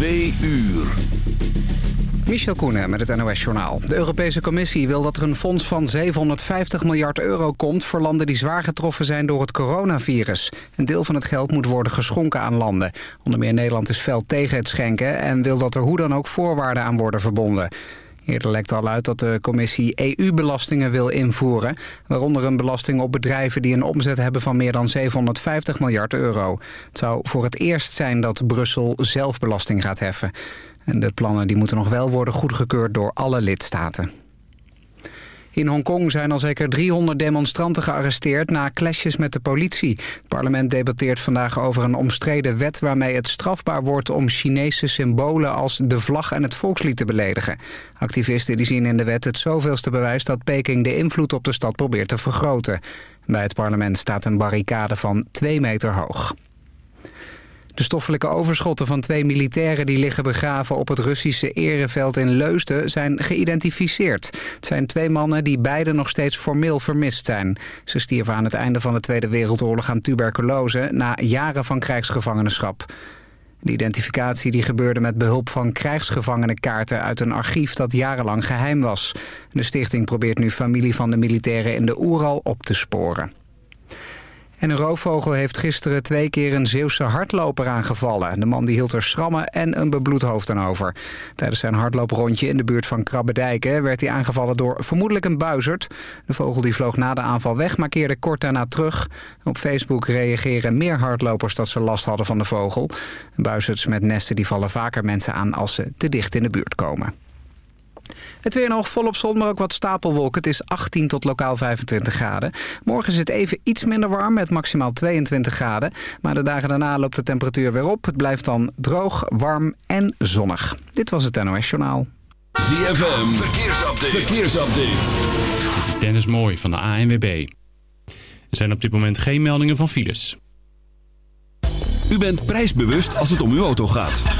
Twee uur. Michel Koenen met het NOS-journaal. De Europese Commissie wil dat er een fonds van 750 miljard euro komt... voor landen die zwaar getroffen zijn door het coronavirus. Een deel van het geld moet worden geschonken aan landen. Onder meer Nederland is fel tegen het schenken... en wil dat er hoe dan ook voorwaarden aan worden verbonden. Eerder lekte al uit dat de commissie EU-belastingen wil invoeren... waaronder een belasting op bedrijven die een omzet hebben van meer dan 750 miljard euro. Het zou voor het eerst zijn dat Brussel zelf belasting gaat heffen. En de plannen die moeten nog wel worden goedgekeurd door alle lidstaten. In Hongkong zijn al zeker 300 demonstranten gearresteerd na clashes met de politie. Het parlement debatteert vandaag over een omstreden wet waarmee het strafbaar wordt om Chinese symbolen als de vlag en het volkslied te beledigen. Activisten die zien in de wet het zoveelste bewijs dat Peking de invloed op de stad probeert te vergroten. Bij het parlement staat een barricade van 2 meter hoog. De stoffelijke overschotten van twee militairen die liggen begraven op het Russische ereveld in Leusden zijn geïdentificeerd. Het zijn twee mannen die beide nog steeds formeel vermist zijn. Ze stierven aan het einde van de Tweede Wereldoorlog aan tuberculose na jaren van krijgsgevangenschap. De identificatie die gebeurde met behulp van krijgsgevangenenkaarten uit een archief dat jarenlang geheim was. De stichting probeert nu familie van de militairen in de Oeral op te sporen. En een roofvogel heeft gisteren twee keer een Zeeuwse hardloper aangevallen. De man die hield er schrammen en een bebloed hoofd aan over. Tijdens zijn hardlooprondje in de buurt van Krabbedijken werd hij aangevallen door vermoedelijk een buizerd. De vogel die vloog na de aanval weg, maar keerde kort daarna terug. Op Facebook reageren meer hardlopers dat ze last hadden van de vogel. Buizerds met nesten die vallen vaker mensen aan als ze te dicht in de buurt komen. Het weer nog volop zon, maar ook wat stapelwolken. Het is 18 tot lokaal 25 graden. Morgen is het even iets minder warm met maximaal 22 graden. Maar de dagen daarna loopt de temperatuur weer op. Het blijft dan droog, warm en zonnig. Dit was het NOS Journaal. ZFM, verkeersupdate. verkeersupdate. Dit is Dennis Mooi van de ANWB. Er zijn op dit moment geen meldingen van files. U bent prijsbewust als het om uw auto gaat.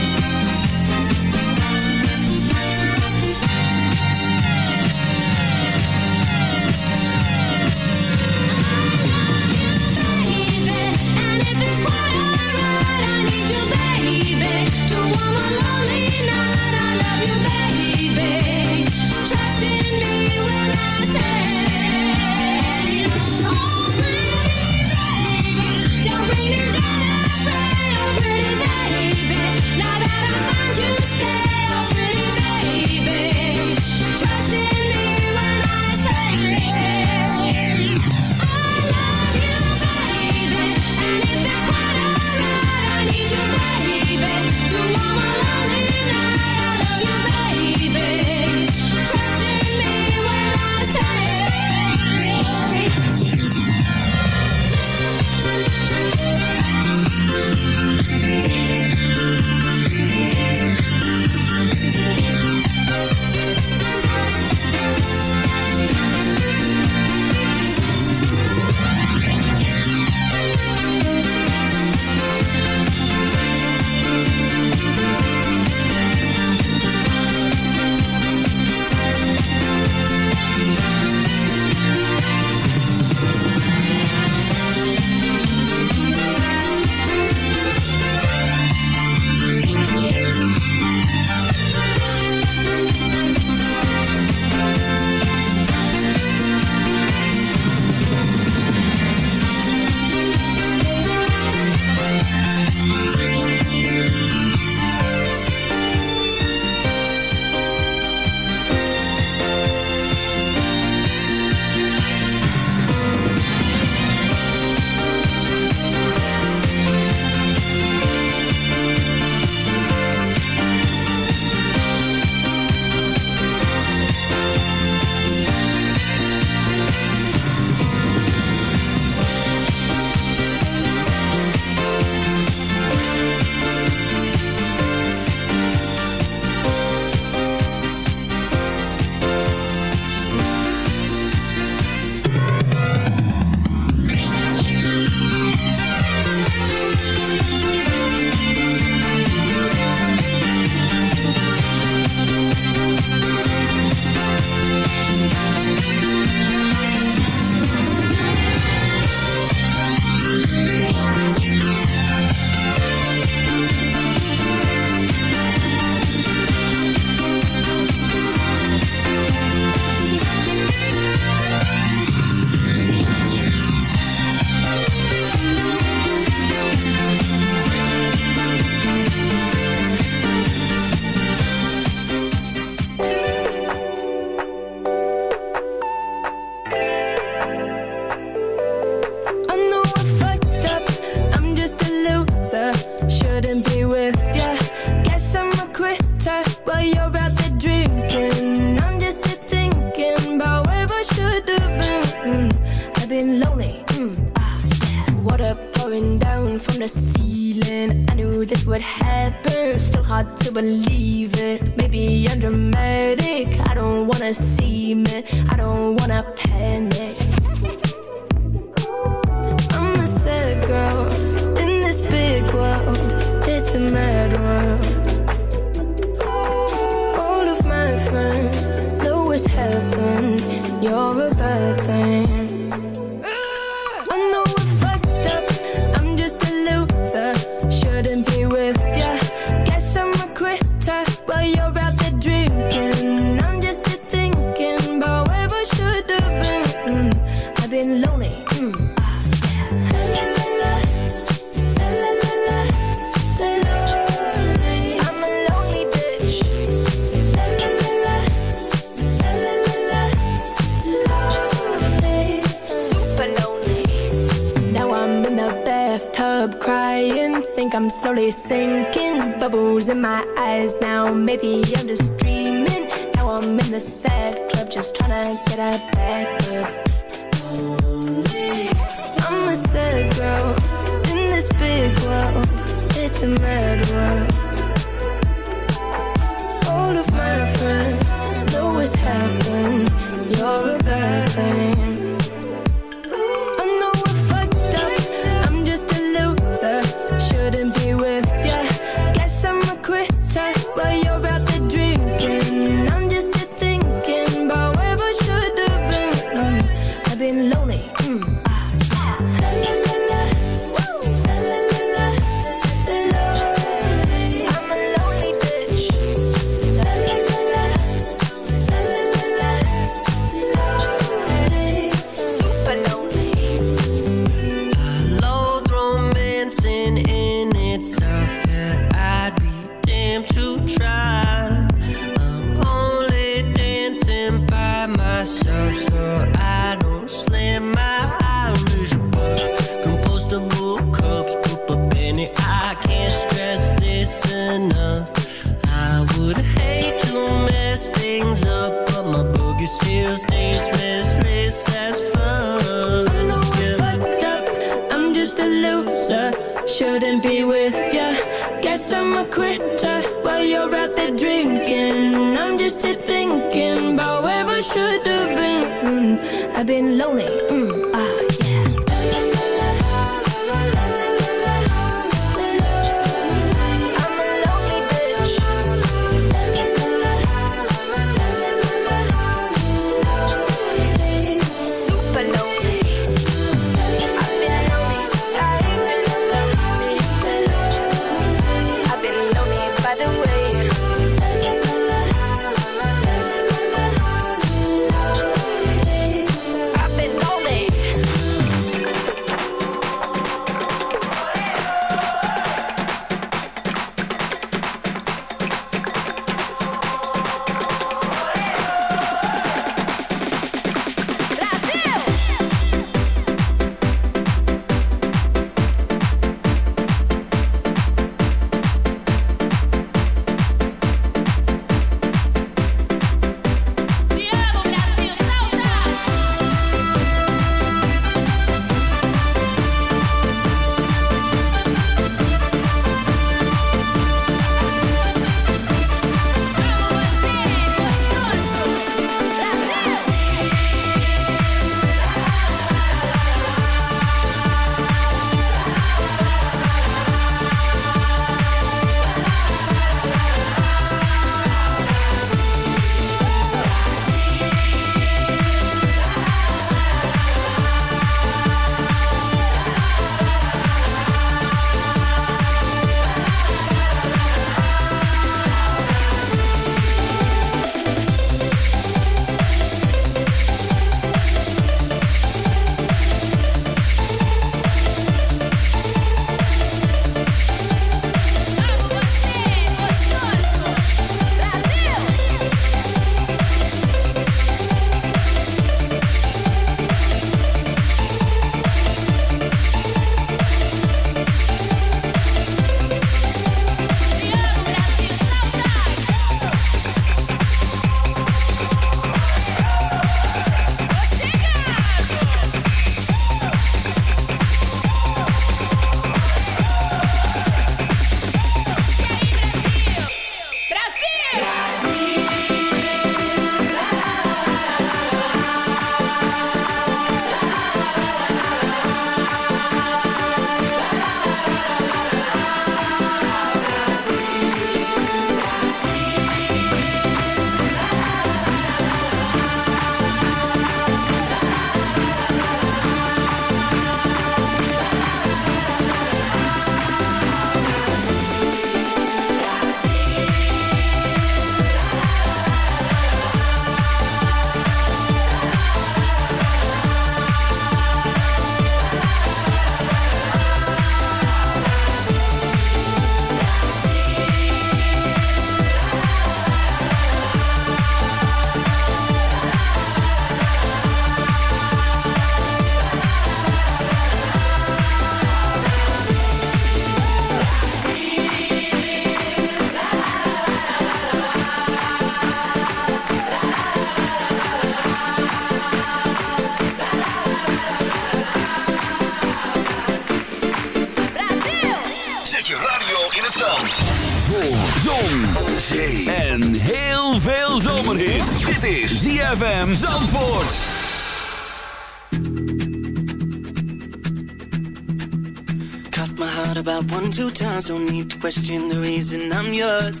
don't need to question the reason I'm yours.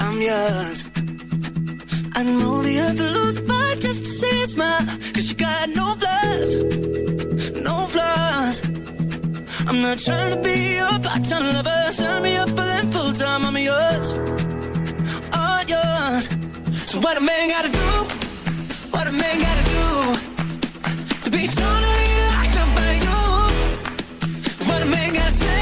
I'm yours. I know the earth will lose a fight just to see a smile. Cause you got no flaws, no flaws. I'm not trying to be your part-time lover. Sign me up for them full-time. I'm yours, all yours. So what a man gotta do? What a man gotta do to be totally locked up by you? What a man gotta say?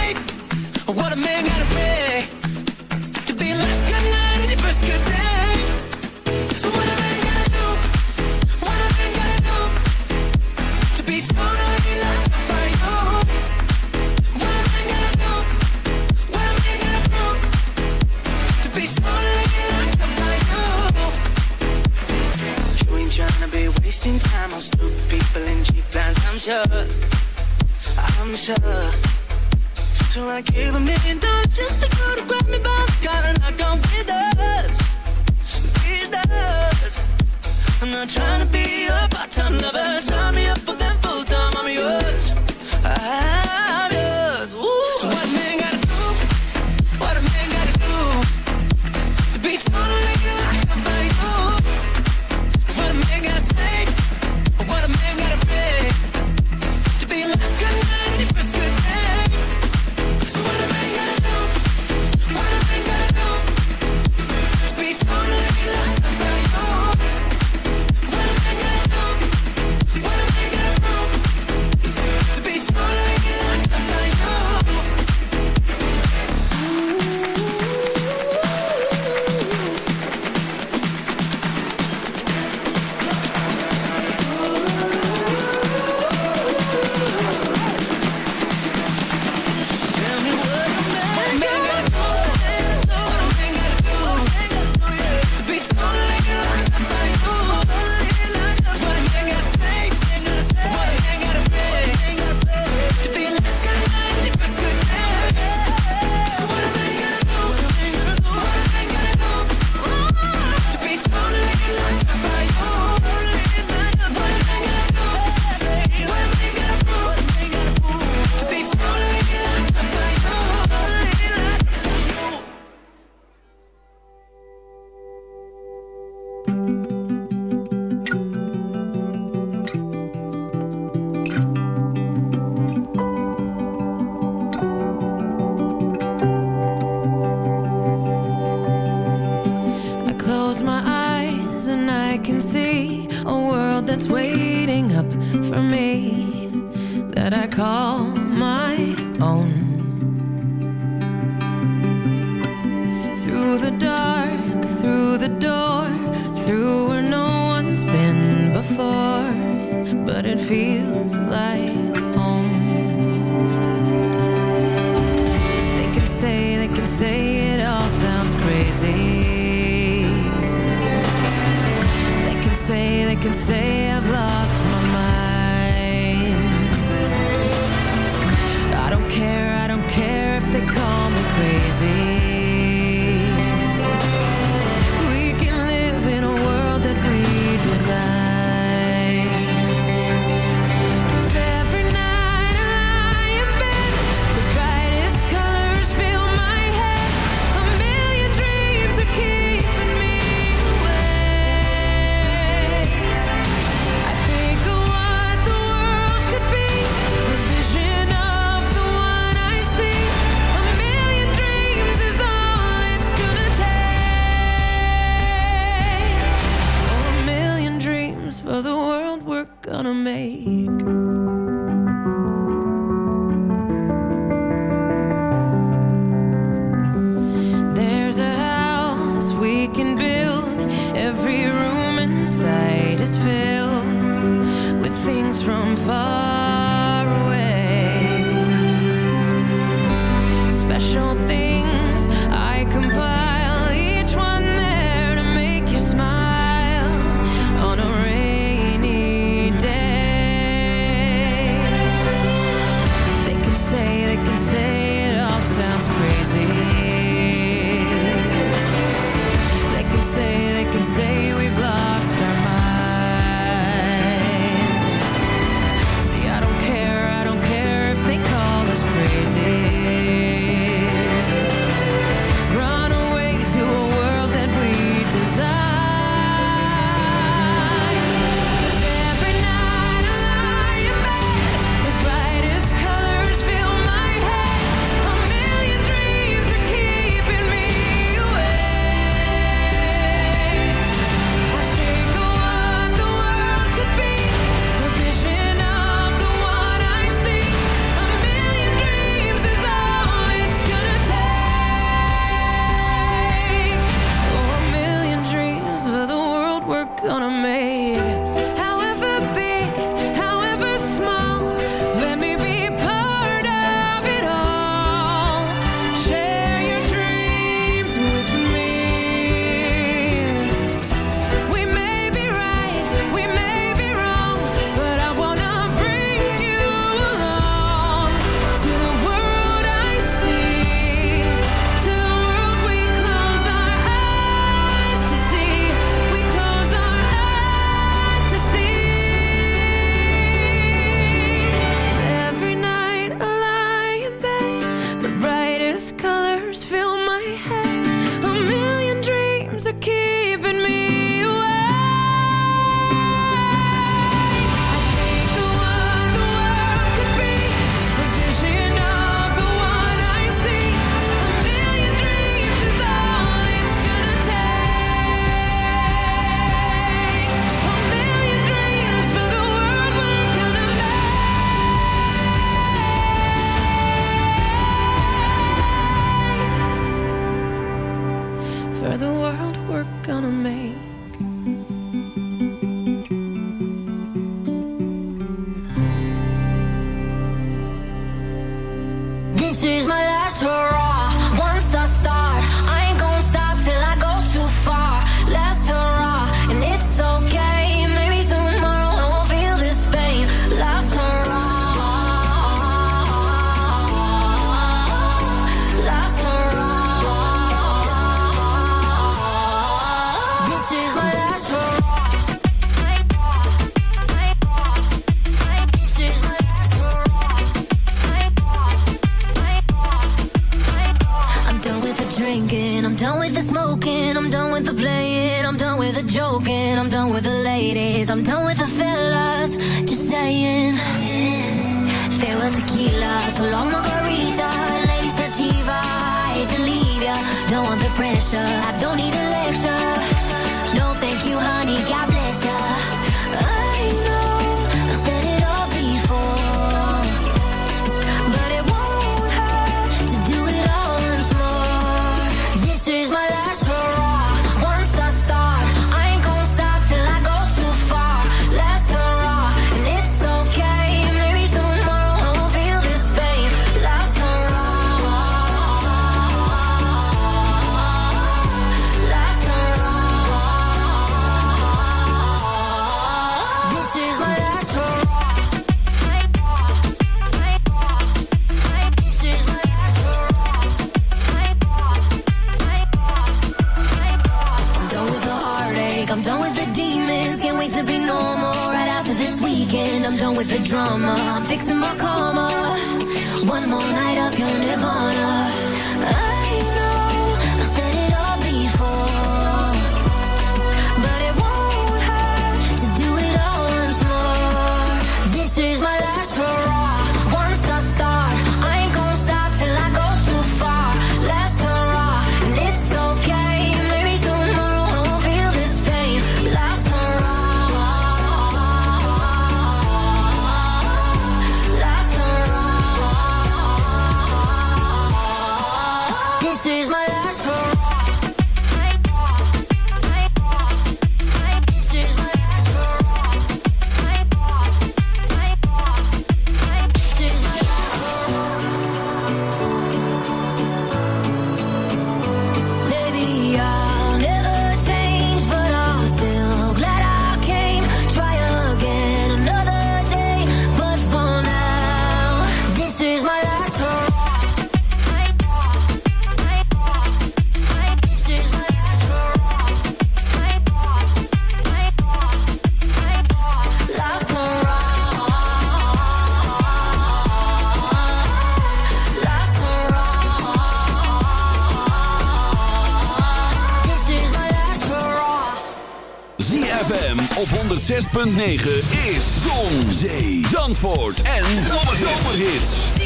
6.9 is Zon, Zee, Zandvoort en Zomerhits.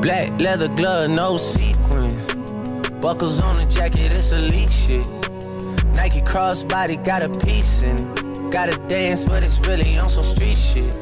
Black leather glove, no sequins. Buckles on the jacket, it's elite shit. Nike crossbody got a piece in it. Gotta dance, but it's really on some street shit.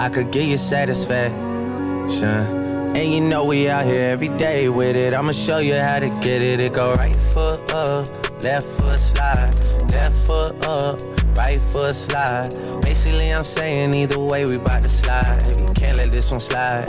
I could get you satisfaction. And you know we out here every day with it. I'ma show you how to get it. It go right foot up, left foot slide, left foot up, right foot slide. Basically, I'm saying either way, we bout to slide. You Can't let this one slide.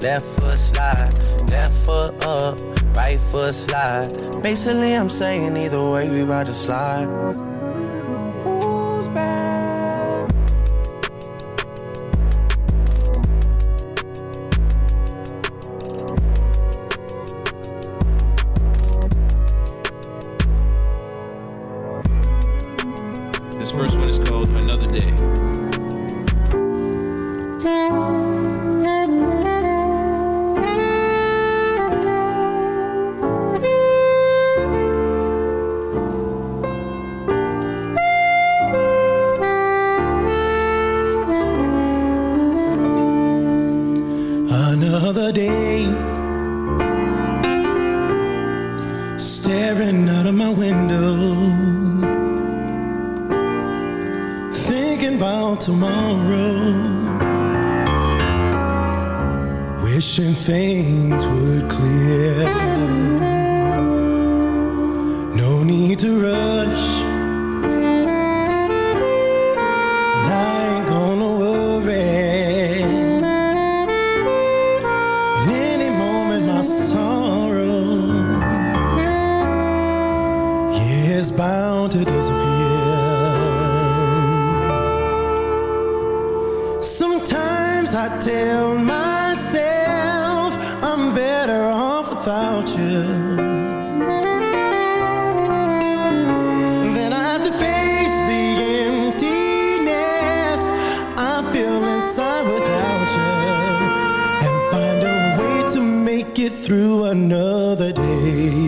left foot slide, left foot up, right foot slide. Basically, I'm saying either way, we about to slide. through another day.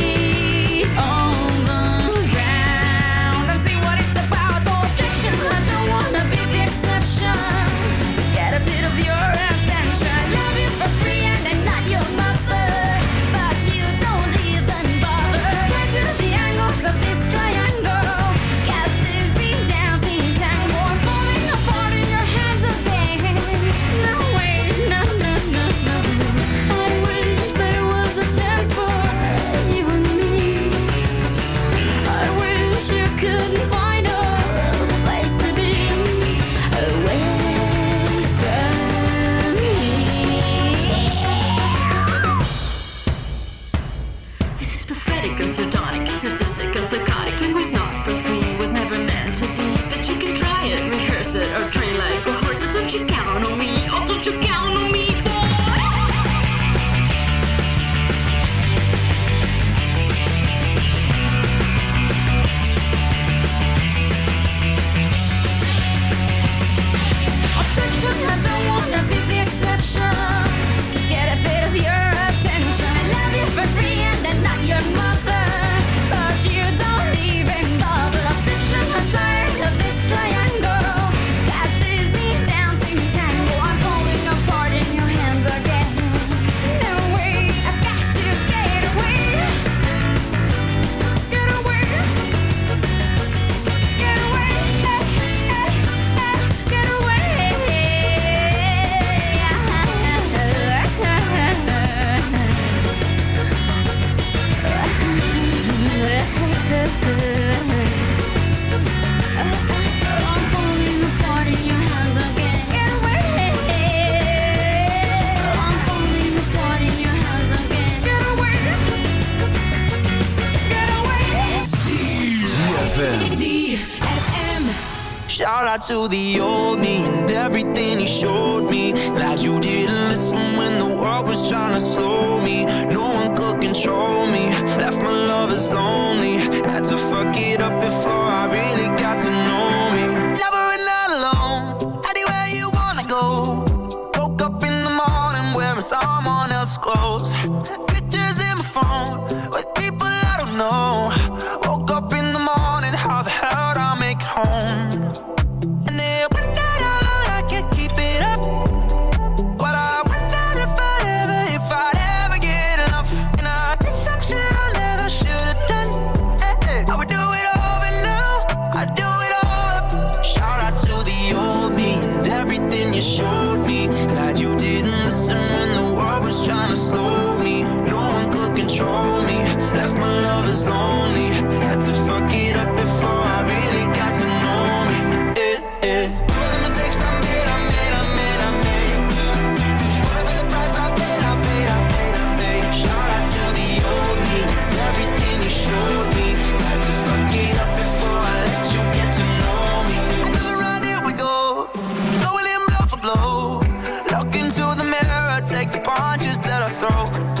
punches that I throw.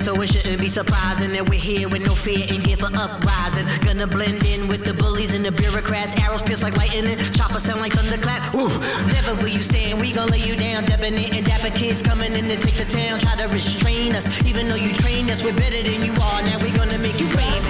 so it shouldn't be surprising that we're here with no fear and gear for uprising. Gonna blend in with the bullies and the bureaucrats. Arrows pierce like lightning, chopper sound like thunderclap. Ooh, never will you stand. We gon' lay you down, debonair and dapper kids coming in to take the town. Try to restrain us, even though you trained us. We're better than you are. Now we're gonna make you rain.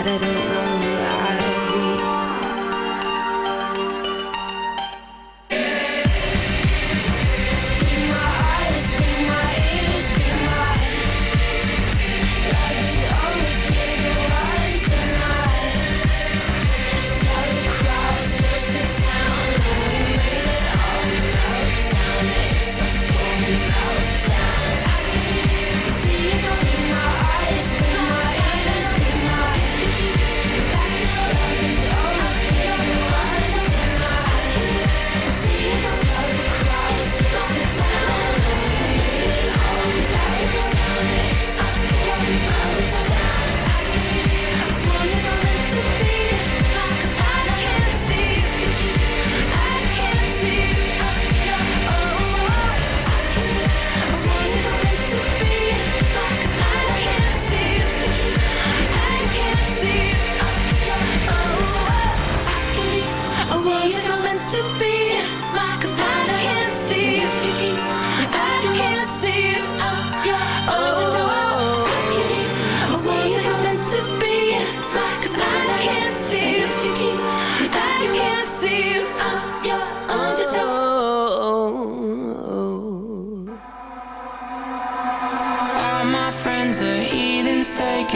But I don't know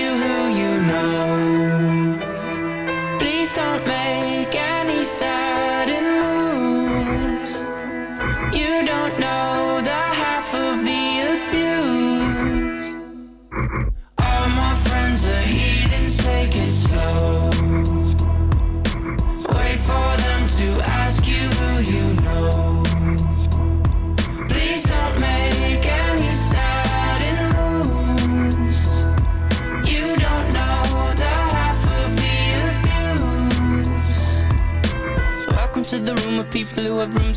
you